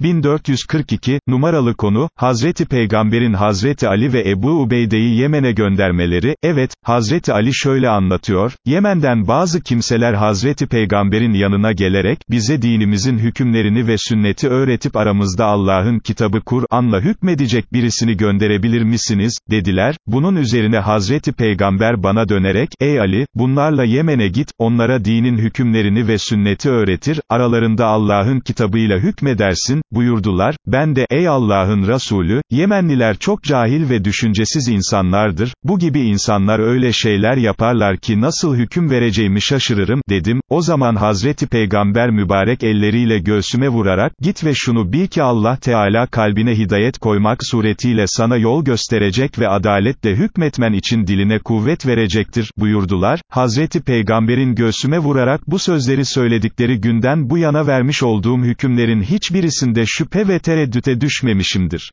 1442, numaralı konu, Hazreti Peygamber'in Hazreti Ali ve Ebu Ubeyde'yi Yemen'e göndermeleri, evet, Hazreti Ali şöyle anlatıyor, Yemen'den bazı kimseler Hazreti Peygamber'in yanına gelerek, bize dinimizin hükümlerini ve sünneti öğretip aramızda Allah'ın kitabı Kur'an'la hükmedecek birisini gönderebilir misiniz, dediler, bunun üzerine Hazreti Peygamber bana dönerek, ey Ali, bunlarla Yemen'e git, onlara dinin hükümlerini ve sünneti öğretir, aralarında Allah'ın kitabıyla hükmedersin, buyurdular, ben de, ey Allah'ın Resulü, Yemenliler çok cahil ve düşüncesiz insanlardır, bu gibi insanlar öyle şeyler yaparlar ki nasıl hüküm vereceğimi şaşırırım, dedim, o zaman Hazreti Peygamber mübarek elleriyle göğsüme vurarak, git ve şunu bil ki Allah Teala kalbine hidayet koymak suretiyle sana yol gösterecek ve adaletle hükmetmen için diline kuvvet verecektir, buyurdular, Hazreti Peygamber'in göğsüme vurarak bu sözleri söyledikleri günden bu yana vermiş olduğum hükümlerin hiçbirisinde şüphe ve tereddüte düşmemişimdir.